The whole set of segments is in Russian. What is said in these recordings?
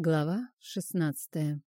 Глава шестнадцатая.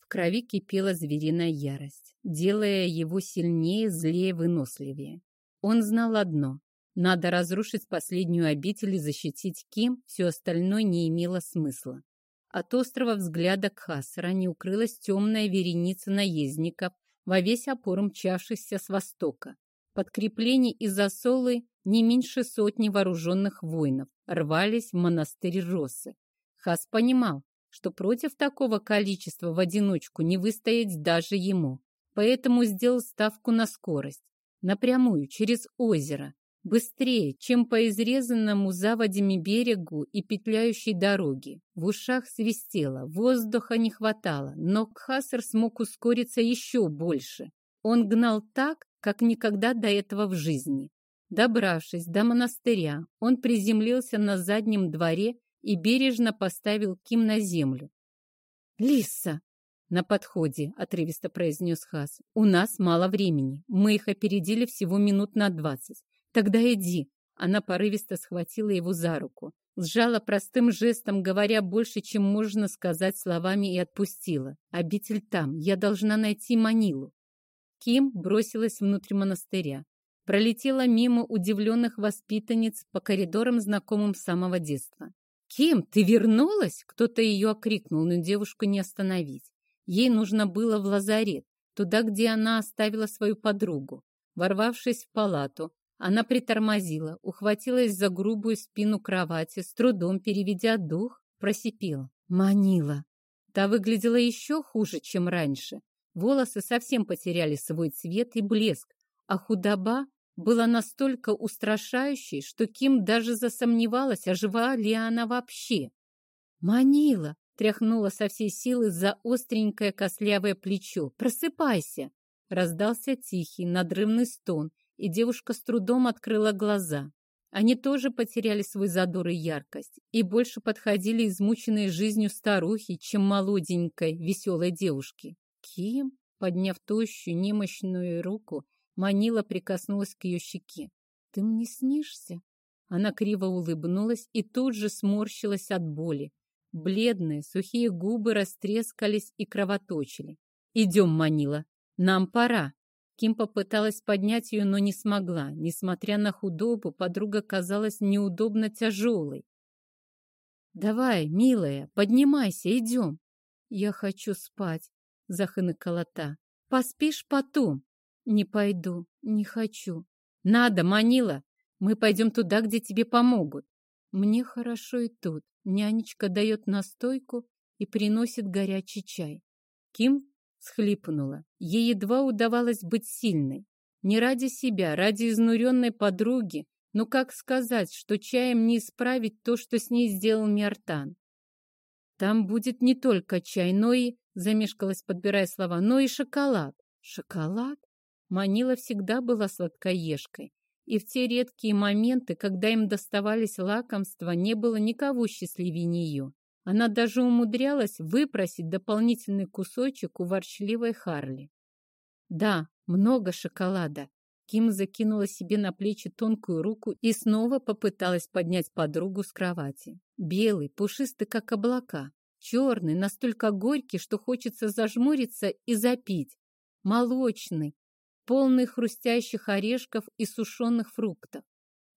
В крови кипела звериная ярость, делая его сильнее, злее, выносливее. Он знал одно — надо разрушить последнюю обитель и защитить Ким, все остальное не имело смысла. От острого взгляда Кхасара не укрылась темная вереница наездников, во весь опор мчавшихся с востока. Подкреплений из Асолы не меньше сотни вооруженных воинов рвались в монастырь Росы Хас понимал, что против такого количества в одиночку не выстоять даже ему, поэтому сделал ставку на скорость, напрямую, через озеро, быстрее, чем по изрезанному заводями берегу и петляющей дороге. В ушах свистело, воздуха не хватало, но Кхасар смог ускориться еще больше. Он гнал так, как никогда до этого в жизни. Добравшись до монастыря, он приземлился на заднем дворе и бережно поставил Ким на землю. «Лиса!» — на подходе, — отрывисто произнес Хас. «У нас мало времени. Мы их опередили всего минут на двадцать. Тогда иди!» Она порывисто схватила его за руку, сжала простым жестом, говоря больше, чем можно сказать словами, и отпустила. «Обитель там. Я должна найти Манилу». Ким бросилась внутрь монастыря. Пролетела мимо удивленных воспитанниц по коридорам, знакомым с самого детства. «Ким, ты вернулась?» Кто-то ее окрикнул, но девушку не остановить. Ей нужно было в лазарет, туда, где она оставила свою подругу. Ворвавшись в палату, она притормозила, ухватилась за грубую спину кровати, с трудом переведя дух, просипела. Манила. Та выглядела еще хуже, чем раньше. Волосы совсем потеряли свой цвет и блеск, а худоба была настолько устрашающей, что Ким даже засомневалась, а жива ли она вообще. «Манила!» — тряхнула со всей силы за остренькое костлявое плечо. «Просыпайся!» Раздался тихий, надрывный стон, и девушка с трудом открыла глаза. Они тоже потеряли свой задор и яркость, и больше подходили измученные жизнью старухи, чем молоденькой, веселой девушки. Ким, подняв тощую, немощную руку, Манила прикоснулась к ее щеке. «Ты мне снишься?» Она криво улыбнулась и тут же сморщилась от боли. Бледные, сухие губы растрескались и кровоточили. «Идем, Манила, нам пора!» Ким попыталась поднять ее, но не смогла. Несмотря на худобу, подруга казалась неудобно тяжелой. «Давай, милая, поднимайся, идем!» «Я хочу спать», — захныкала та. «Поспишь потом?» «Не пойду, не хочу». «Надо, Манила! Мы пойдем туда, где тебе помогут». «Мне хорошо и тут». Нянечка дает настойку и приносит горячий чай. Ким схлипнула. Ей едва удавалось быть сильной. Не ради себя, ради изнуренной подруги, но как сказать, что чаем не исправить то, что с ней сделал Миартан? Там будет не только чай, но и, замешкалась, подбирая слова, но и шоколад. Шоколад? Манила всегда была сладкоежкой, и в те редкие моменты, когда им доставались лакомства, не было никого счастливее нее. Она даже умудрялась выпросить дополнительный кусочек у ворчливой Харли. Да, много шоколада. Ким закинула себе на плечи тонкую руку и снова попыталась поднять подругу с кровати. Белый, пушистый, как облака. Черный, настолько горький, что хочется зажмуриться и запить. Молочный, полный хрустящих орешков и сушеных фруктов.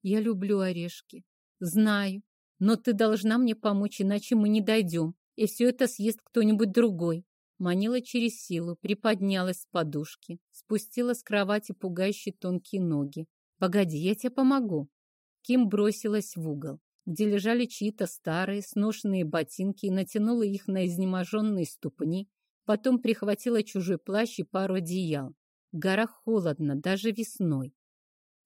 Я люблю орешки. Знаю. Но ты должна мне помочь, иначе мы не дойдем, и все это съест кто-нибудь другой. Манила через силу, приподнялась с подушки, спустила с кровати пугающие тонкие ноги. «Погоди, я тебе помогу». Ким бросилась в угол, где лежали чьи-то старые, сношенные ботинки и натянула их на изнеможенные ступни, потом прихватила чужой плащ и пару одеял. В горах холодно, даже весной.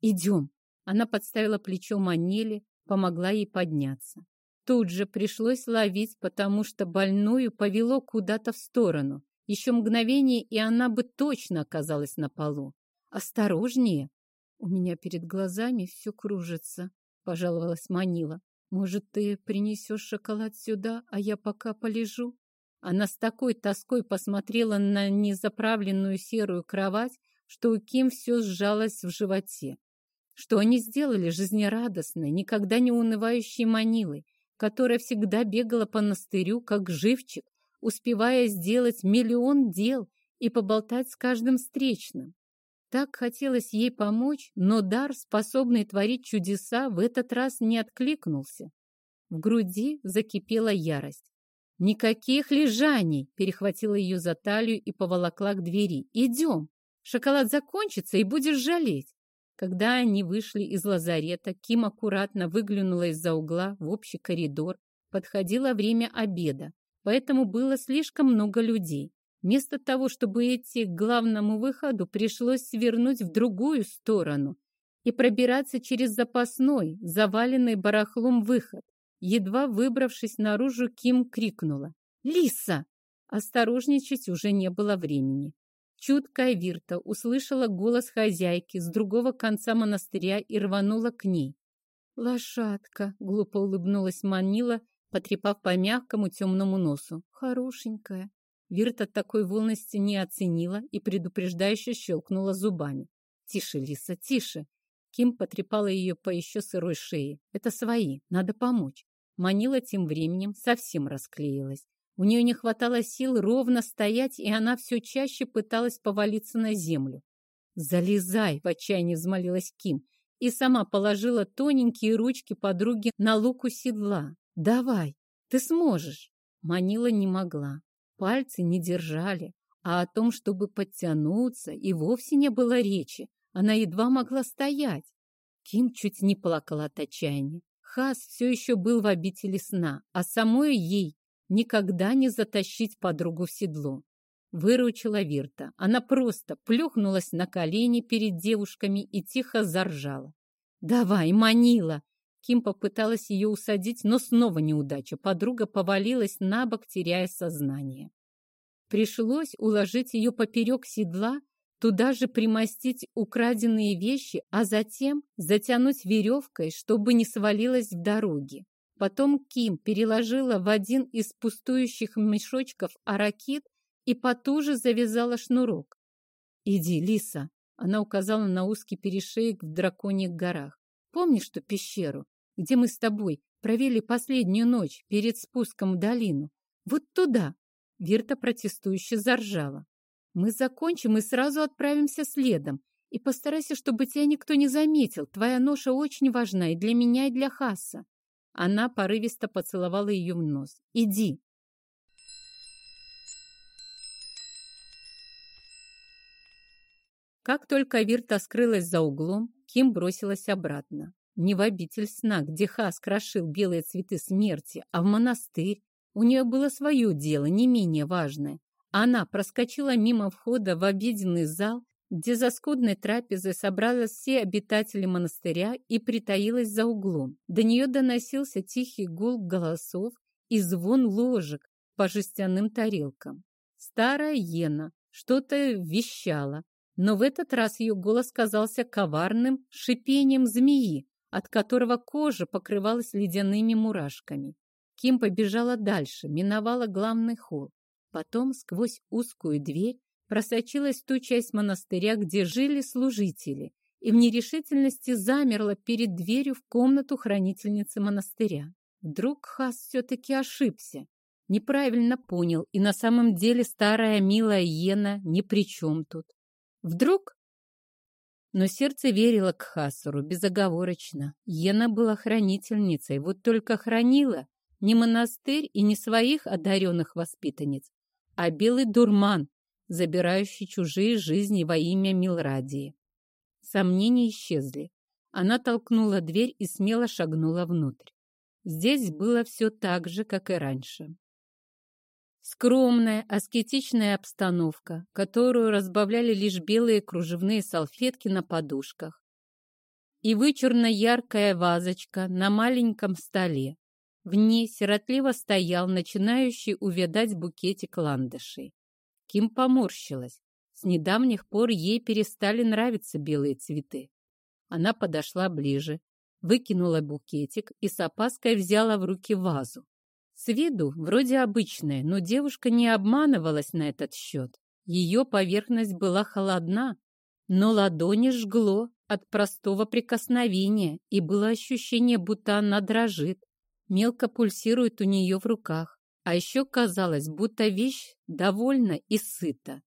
«Идем!» Она подставила плечо Маниле, помогла ей подняться. Тут же пришлось ловить, потому что больную повело куда-то в сторону. Еще мгновение, и она бы точно оказалась на полу. «Осторожнее!» «У меня перед глазами все кружится», — пожаловалась Манила. «Может, ты принесешь шоколад сюда, а я пока полежу?» Она с такой тоской посмотрела на незаправленную серую кровать, что у Ким все сжалось в животе. Что они сделали жизнерадостной, никогда не унывающей манилой? которая всегда бегала по монастырю, как живчик, успевая сделать миллион дел и поболтать с каждым встречным. Так хотелось ей помочь, но дар, способный творить чудеса, в этот раз не откликнулся. В груди закипела ярость. «Никаких лежаний!» — перехватила ее за талию и поволокла к двери. «Идем! Шоколад закончится, и будешь жалеть!» Когда они вышли из лазарета, Ким аккуратно выглянула из-за угла в общий коридор. Подходило время обеда, поэтому было слишком много людей. Вместо того, чтобы идти к главному выходу, пришлось свернуть в другую сторону и пробираться через запасной, заваленный барахлом выход. Едва выбравшись наружу, Ким крикнула. «Лиса!» Осторожничать уже не было времени. Чуткая Вирта услышала голос хозяйки с другого конца монастыря и рванула к ней. «Лошадка!» — глупо улыбнулась Манила, потрепав по мягкому темному носу. «Хорошенькая!» Вирта такой волности не оценила и предупреждающе щелкнула зубами. «Тише, Лиса, тише!» Ким потрепала ее по еще сырой шее. «Это свои, надо помочь!» Манила тем временем совсем расклеилась. У нее не хватало сил ровно стоять, и она все чаще пыталась повалиться на землю. «Залезай!» — в отчаянии взмолилась Ким и сама положила тоненькие ручки подруги на луку седла. «Давай, ты сможешь!» Манила не могла. Пальцы не держали, а о том, чтобы подтянуться, и вовсе не было речи. Она едва могла стоять. Ким чуть не плакала от отчаяния. Хас все еще был в обители сна, а самой ей никогда не затащить подругу в седло. Выручила Вирта. Она просто плюхнулась на колени перед девушками и тихо заржала. «Давай, манила!» Ким попыталась ее усадить, но снова неудача. Подруга повалилась на бок, теряя сознание. Пришлось уложить ее поперек седла, туда же примостить украденные вещи, а затем затянуть веревкой, чтобы не свалилась в дороге. Потом Ким переложила в один из пустующих мешочков аракит и потуже завязала шнурок. «Иди, Лиса!» — она указала на узкий перешеек в драконьих горах. «Помнишь ту пещеру, где мы с тобой провели последнюю ночь перед спуском в долину? Вот туда!» Вирта протестующе заржала. «Мы закончим и сразу отправимся следом. И постарайся, чтобы тебя никто не заметил. Твоя ноша очень важна и для меня, и для Хасса. Она порывисто поцеловала ее в нос. «Иди!» Как только Вирта скрылась за углом, Ким бросилась обратно. Не в обитель сна, где Хас крошил белые цветы смерти, а в монастырь. У нее было свое дело, не менее важное. Она проскочила мимо входа в обеденный зал где за скудной трапезой собрались все обитатели монастыря и притаилась за углом. До нее доносился тихий гул голосов и звон ложек по жестяным тарелкам. Старая Ена что-то вещала, но в этот раз ее голос казался коварным шипением змеи, от которого кожа покрывалась ледяными мурашками. Ким побежала дальше, миновала главный холл. Потом сквозь узкую дверь просочилась ту часть монастыря, где жили служители, и в нерешительности замерла перед дверью в комнату хранительницы монастыря. Вдруг Хас все-таки ошибся, неправильно понял, и на самом деле старая милая Йена ни при чем тут. Вдруг? Но сердце верило к Хасуру безоговорочно. Йена была хранительницей, вот только хранила не монастырь и не своих одаренных воспитанниц, а белый дурман, забирающий чужие жизни во имя Милрадии. Сомнения исчезли. Она толкнула дверь и смело шагнула внутрь. Здесь было все так же, как и раньше. Скромная, аскетичная обстановка, которую разбавляли лишь белые кружевные салфетки на подушках. И вычурно-яркая вазочка на маленьком столе. В ней сиротливо стоял начинающий увядать букетик ландышей. Ким поморщилась. С недавних пор ей перестали нравиться белые цветы. Она подошла ближе, выкинула букетик и с опаской взяла в руки вазу. С виду вроде обычная, но девушка не обманывалась на этот счет. Ее поверхность была холодна, но ладони жгло от простого прикосновения, и было ощущение, будто она дрожит. Мелко пульсирует у нее в руках. А еще казалось, будто вещь довольна и сыта.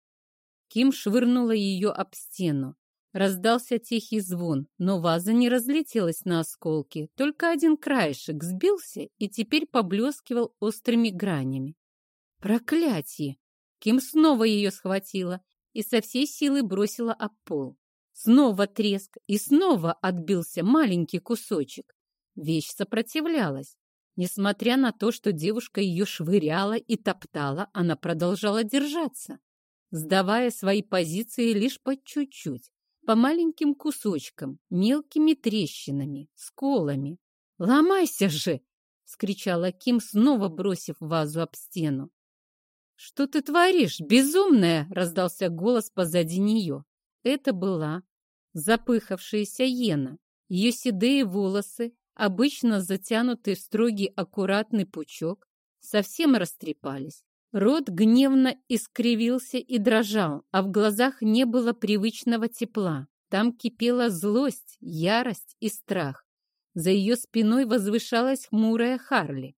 Ким швырнула ее об стену. Раздался тихий звон, но ваза не разлетелась на осколки, только один краешек сбился и теперь поблескивал острыми гранями. Проклятие! Ким снова ее схватила и со всей силы бросила об пол. Снова треск, и снова отбился маленький кусочек. Вещь сопротивлялась. Несмотря на то, что девушка ее швыряла и топтала, она продолжала держаться, сдавая свои позиции лишь по чуть-чуть, по маленьким кусочкам, мелкими трещинами, сколами. «Ломайся же!» — скричала Ким, снова бросив вазу об стену. «Что ты творишь, безумная?» — раздался голос позади нее. Это была запыхавшаяся Йена. Ее седые волосы, обычно затянутые в строгий аккуратный пучок, совсем растрепались. Рот гневно искривился и дрожал, а в глазах не было привычного тепла. Там кипела злость, ярость и страх. За ее спиной возвышалась хмурая Харли.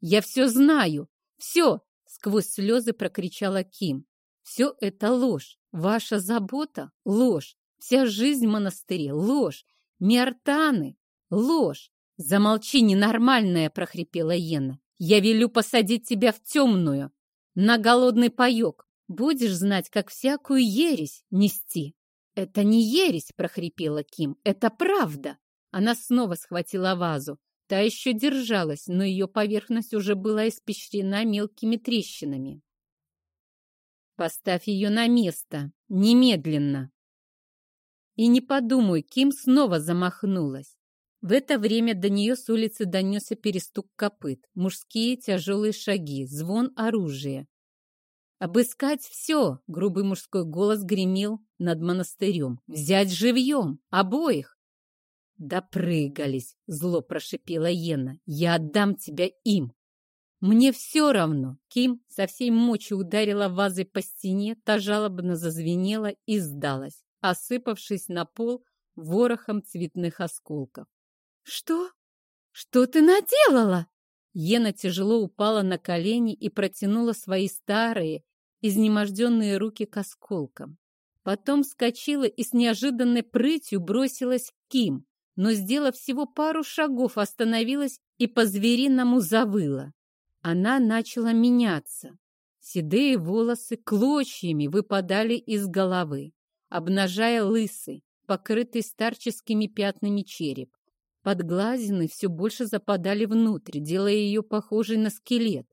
«Я все знаю! Все!» — сквозь слезы прокричала Ким. «Все это ложь! Ваша забота — ложь! Вся жизнь в монастыре — ложь! Миартаны — ложь! Замолчи, ненормальная!» — прохрипела Ена. «Я велю посадить тебя в темную, на голодный паек. Будешь знать, как всякую ересь нести». «Это не ересь!» — прохрипела Ким. «Это правда!» Она снова схватила вазу. Та еще держалась, но ее поверхность уже была испещрена мелкими трещинами. «Поставь ее на место! Немедленно!» И не подумай, Ким снова замахнулась. В это время до нее с улицы донесся перестук копыт, мужские тяжелые шаги, звон оружия. «Обыскать все!» — грубый мужской голос гремел над монастырем. «Взять живьем! Обоих!» «Допрыгались!» — зло прошипела Йена. «Я отдам тебя им!» «Мне все равно!» Ким со всей мочи ударила вазой по стене, та жалобно зазвенела и сдалась осыпавшись на пол ворохом цветных осколков. «Что? Что ты наделала?» Ена тяжело упала на колени и протянула свои старые, изнеможденные руки к осколкам. Потом вскочила и с неожиданной прытью бросилась к Ким, но, сделав всего пару шагов, остановилась и по-звериному завыла. Она начала меняться. Седые волосы клочьями выпадали из головы обнажая лысый, покрытый старческими пятнами череп. Подглазины все больше западали внутрь, делая ее похожей на скелет.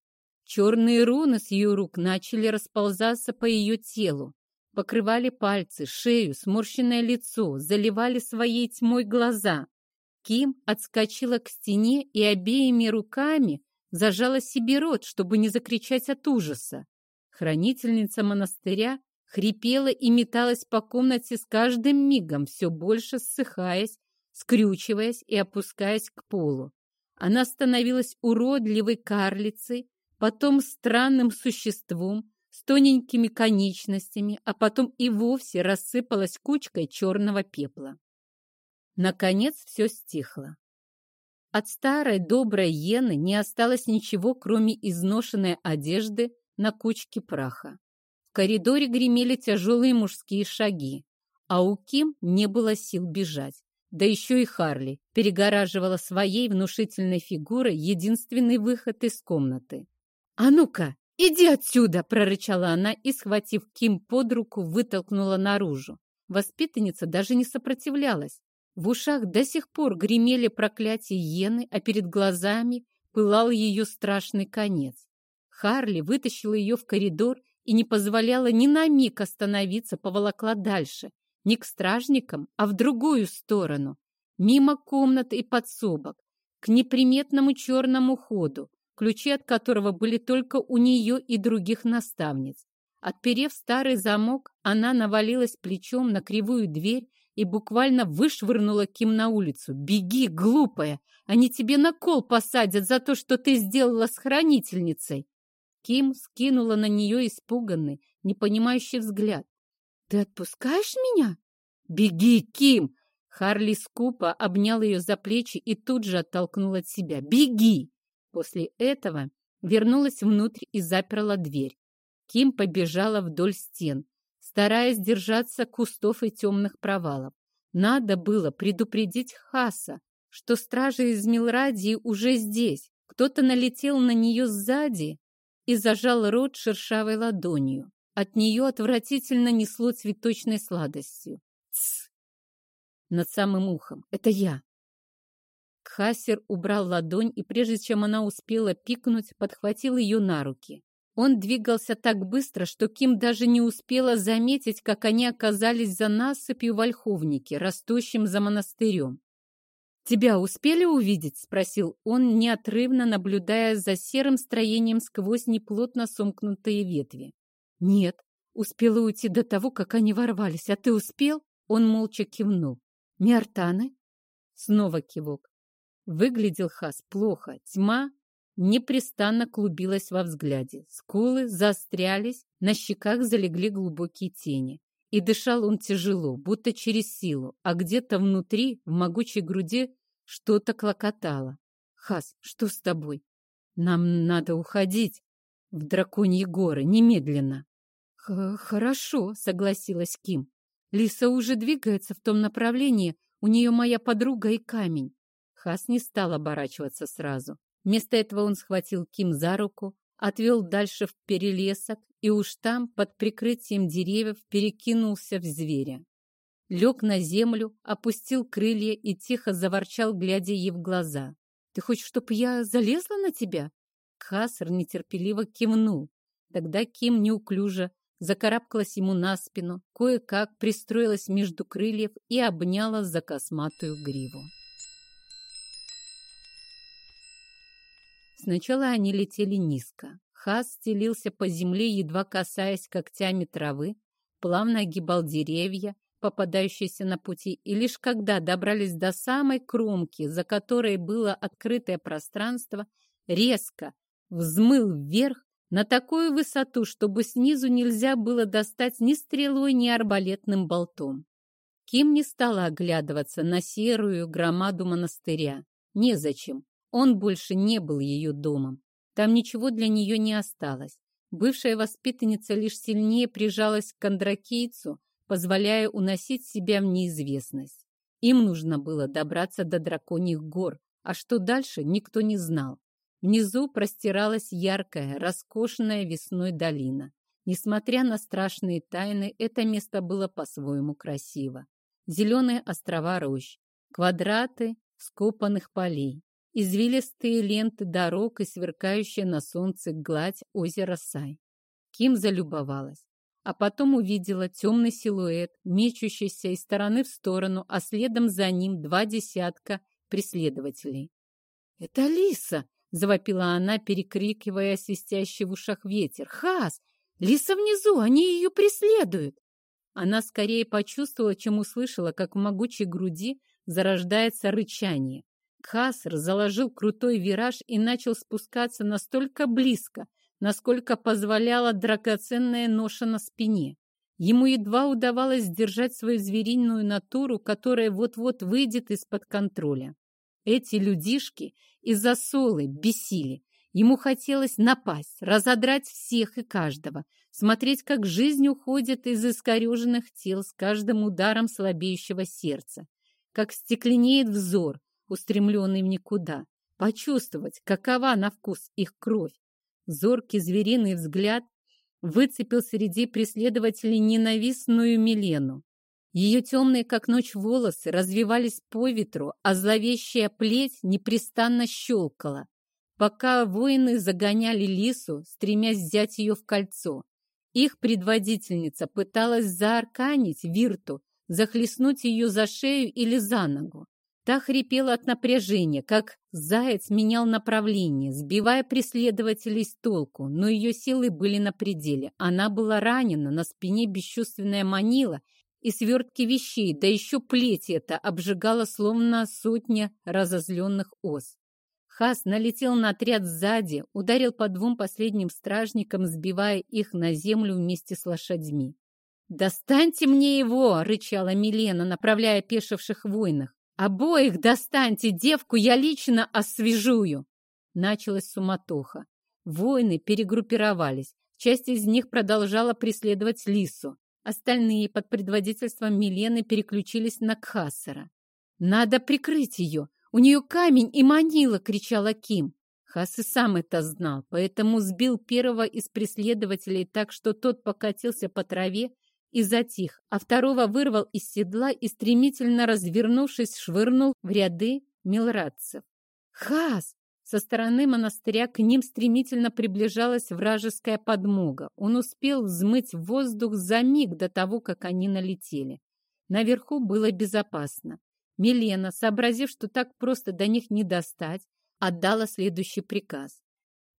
Черные руны с ее рук начали расползаться по ее телу, покрывали пальцы, шею, сморщенное лицо, заливали своей тьмой глаза. Ким отскочила к стене и обеими руками зажала себе рот, чтобы не закричать от ужаса. Хранительница монастыря хрипела и металась по комнате с каждым мигом, все больше ссыхаясь, скрючиваясь и опускаясь к полу. Она становилась уродливой карлицей, потом странным существом с тоненькими конечностями, а потом и вовсе рассыпалась кучкой черного пепла. Наконец все стихло. От старой доброй Йены не осталось ничего, кроме изношенной одежды на кучке праха. В коридоре гремели тяжелые мужские шаги, а у Ким не было сил бежать. Да еще и Харли перегораживала своей внушительной фигурой единственный выход из комнаты. «А ну-ка, иди отсюда!» – прорычала она и, схватив Ким под руку, вытолкнула наружу. Воспитанница даже не сопротивлялась. В ушах до сих пор гремели проклятия Йены, а перед глазами пылал ее страшный конец. Харли вытащила ее в коридор и не позволяла ни на миг остановиться, поволокла дальше, не к стражникам, а в другую сторону, мимо комнат и подсобок, к неприметному черному ходу, ключи от которого были только у нее и других наставниц. Отперев старый замок, она навалилась плечом на кривую дверь и буквально вышвырнула Ким на улицу. «Беги, глупая! Они тебе на кол посадят за то, что ты сделала с хранительницей!» Ким скинула на нее испуганный, непонимающий взгляд. «Ты отпускаешь меня?» «Беги, Ким!» Харли скупо обнял ее за плечи и тут же оттолкнул от себя. «Беги! После этого вернулась внутрь и заперла дверь. Ким побежала вдоль стен, стараясь держаться кустов и темных провалов. Надо было предупредить Хаса, что стражи из Милрадии уже здесь. Кто-то налетел на нее сзади и зажал рот шершавой ладонью. От нее отвратительно несло цветочной сладостью. Тсс! Над самым ухом. Это я. Кхасер убрал ладонь и, прежде чем она успела пикнуть, подхватил ее на руки. Он двигался так быстро, что Ким даже не успела заметить, как они оказались за насыпью в Ольховнике, растущим за монастырем. «Тебя успели увидеть?» — спросил он, неотрывно наблюдая за серым строением сквозь неплотно сомкнутые ветви. «Нет, успела уйти до того, как они ворвались. А ты успел?» Он молча кивнул. «Миартаны?» Снова кивок. Выглядел Хас плохо. Тьма непрестанно клубилась во взгляде. Скулы заострялись, на щеках залегли глубокие тени. И дышал он тяжело, будто через силу, а где-то внутри, в могучей груди, что-то клокотало. «Хас, что с тобой? Нам надо уходить в драконьи горы, немедленно». Х «Хорошо», — согласилась Ким. «Лиса уже двигается в том направлении, у нее моя подруга и камень. Хас не стал оборачиваться сразу. Вместо этого он схватил Ким за руку, отвел дальше в перелесок и уж там, под прикрытием деревьев, перекинулся в зверя. Лег на землю, опустил крылья и тихо заворчал, глядя ей в глаза. «Ты хочешь, чтоб я залезла на тебя?» Хасар нетерпеливо кивнул. Тогда Ким неуклюже закарабкалась ему на спину, кое-как пристроилась между крыльев и обняла за косматую гриву. Сначала они летели низко. Хас стелился по земле, едва касаясь когтями травы, плавно огибал деревья, попадающиеся на пути, и лишь когда добрались до самой кромки, за которой было открытое пространство, резко взмыл вверх на такую высоту, чтобы снизу нельзя было достать ни стрелой, ни арбалетным болтом. Ким не стала оглядываться на серую громаду монастыря. Незачем. Он больше не был ее домом. Там ничего для нее не осталось. Бывшая воспитанница лишь сильнее прижалась к кондракийцу, позволяя уносить себя в неизвестность. Им нужно было добраться до драконьих гор, а что дальше, никто не знал. Внизу простиралась яркая, роскошная весной долина. Несмотря на страшные тайны, это место было по-своему красиво. Зеленые острова рощ, квадраты скопанных полей, извилистые ленты дорог и сверкающая на солнце гладь озера Сай. Ким залюбовалась, а потом увидела темный силуэт, мечущийся из стороны в сторону, а следом за ним два десятка преследователей. «Это Лиса!» — завопила она, перекрикивая свистящий в ушах ветер. «Хас! Лиса внизу! Они ее преследуют!» Она скорее почувствовала, чем услышала, как в могучей груди зарождается рычание. Кхаср заложил крутой вираж и начал спускаться настолько близко, насколько позволяла драгоценная ноша на спине. Ему едва удавалось сдержать свою звериную натуру, которая вот-вот выйдет из-под контроля. Эти людишки из-за солы бесили. Ему хотелось напасть, разодрать всех и каждого, смотреть, как жизнь уходит из искореженных тел с каждым ударом слабеющего сердца, как стекленеет взор, устремленный в никуда, почувствовать, какова на вкус их кровь. Зоркий звериный взгляд выцепил среди преследователей ненавистную Милену. Ее темные, как ночь, волосы развивались по ветру, а зловещая плеть непрестанно щелкала, пока воины загоняли лису, стремясь взять ее в кольцо. Их предводительница пыталась заарканить Вирту, захлестнуть ее за шею или за ногу. Та хрипела от напряжения, как заяц менял направление, сбивая преследователей с толку, но ее силы были на пределе. Она была ранена, на спине бесчувственная манила и свертки вещей, да еще плеть это обжигала словно сотня разозленных ос. Хас налетел на отряд сзади, ударил по двум последним стражникам, сбивая их на землю вместе с лошадьми. «Достаньте мне его!» — рычала Милена, направляя пешивших воинах. «Обоих достаньте, девку я лично освежую!» началась суматоха. Воины перегруппировались. Часть из них продолжала преследовать Лису. Остальные под предводительством Милены переключились на Кхасара. «Надо прикрыть ее! У нее камень и манила!» — кричала Ким. Хас и сам это знал, поэтому сбил первого из преследователей так, что тот покатился по траве и затих, а второго вырвал из седла и, стремительно развернувшись, швырнул в ряды милрадцев. «Хас!» Со стороны монастыря к ним стремительно приближалась вражеская подмога. Он успел взмыть в воздух за миг до того, как они налетели. Наверху было безопасно. Милена, сообразив, что так просто до них не достать, отдала следующий приказ.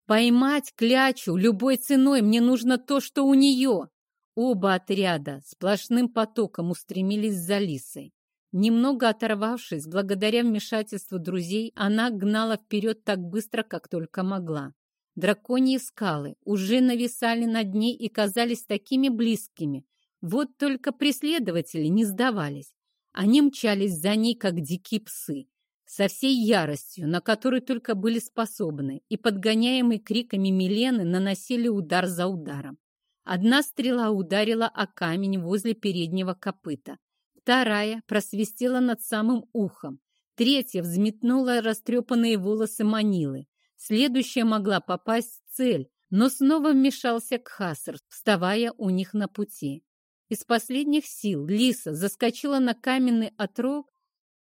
«Поймать клячу любой ценой! Мне нужно то, что у нее!» Оба отряда сплошным потоком устремились за Лисой. Немного оторвавшись, благодаря вмешательству друзей, она гнала вперед так быстро, как только могла. Драконьи скалы уже нависали над ней и казались такими близкими. Вот только преследователи не сдавались. Они мчались за ней, как дикие псы, со всей яростью, на которую только были способны, и, подгоняемые криками Милены, наносили удар за ударом. Одна стрела ударила о камень возле переднего копыта. Вторая просвистела над самым ухом. Третья взметнула растрепанные волосы Манилы. Следующая могла попасть в цель, но снова вмешался Кхасар, вставая у них на пути. Из последних сил Лиса заскочила на каменный отрог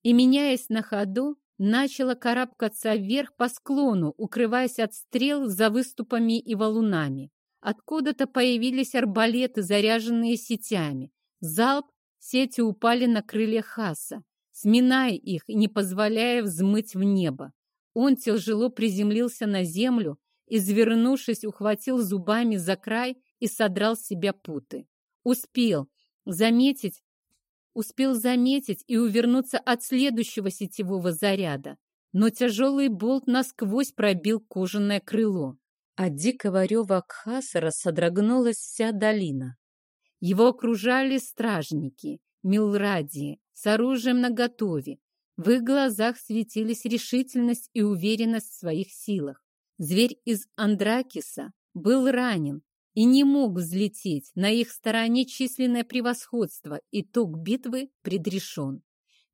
и, меняясь на ходу, начала карабкаться вверх по склону, укрываясь от стрел за выступами и валунами. Откуда-то появились арбалеты, заряженные сетями. Залп Сети упали на крылья Хаса, сминая их и не позволяя взмыть в небо. Он тяжело приземлился на землю, извернувшись, ухватил зубами за край и содрал с себя путы. Успел заметить, успел заметить и увернуться от следующего сетевого заряда, но тяжелый болт насквозь пробил кожаное крыло. От дикого рева Кхасара содрогнулась вся долина. Его окружали стражники, милрадии, с оружием наготове. В их глазах светились решительность и уверенность в своих силах. Зверь из Андракиса был ранен и не мог взлететь. На их стороне численное превосходство. Итог битвы предрешен.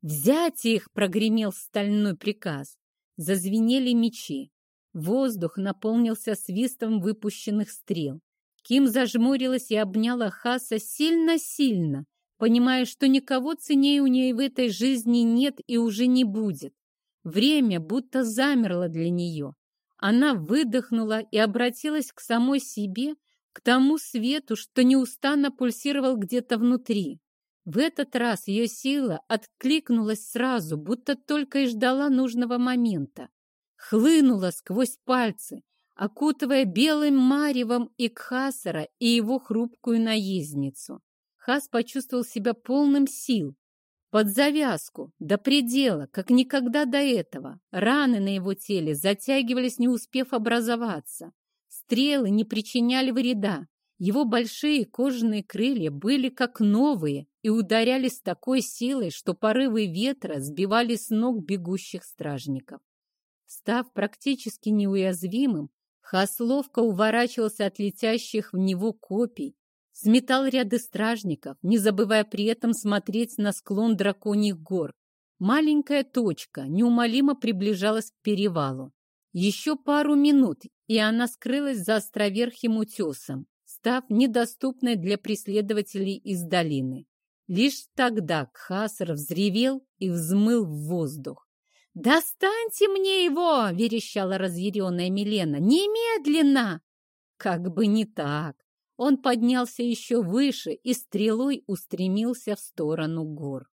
«Взять их!» — прогремел стальной приказ. Зазвенели мечи. Воздух наполнился свистом выпущенных стрел. Ким зажмурилась и обняла Хаса сильно-сильно, понимая, что никого ценнее у нее в этой жизни нет и уже не будет. Время будто замерло для нее. Она выдохнула и обратилась к самой себе, к тому свету, что неустанно пульсировал где-то внутри. В этот раз ее сила откликнулась сразу, будто только и ждала нужного момента. Хлынула сквозь пальцы, окутывая белым маревом и Кхасара, и его хрупкую наездницу. Хас почувствовал себя полным сил, под завязку, до предела, как никогда до этого. Раны на его теле затягивались, не успев образоваться. Стрелы не причиняли вреда. Его большие кожаные крылья были как новые и ударяли с такой силой, что порывы ветра сбивали с ног бегущих стражников. Став практически неуязвимым, Хас ловко уворачивался от летящих в него копий, сметал ряды стражников, не забывая при этом смотреть на склон драконьих гор. Маленькая точка неумолимо приближалась к перевалу. Еще пару минут, и она скрылась за островерхим утесом, став недоступной для преследователей из долины. Лишь тогда Кхасар взревел и взмыл в воздух. «Достаньте мне его!» — верещала разъяренная Милена. «Немедленно!» Как бы не так. Он поднялся еще выше и стрелой устремился в сторону гор.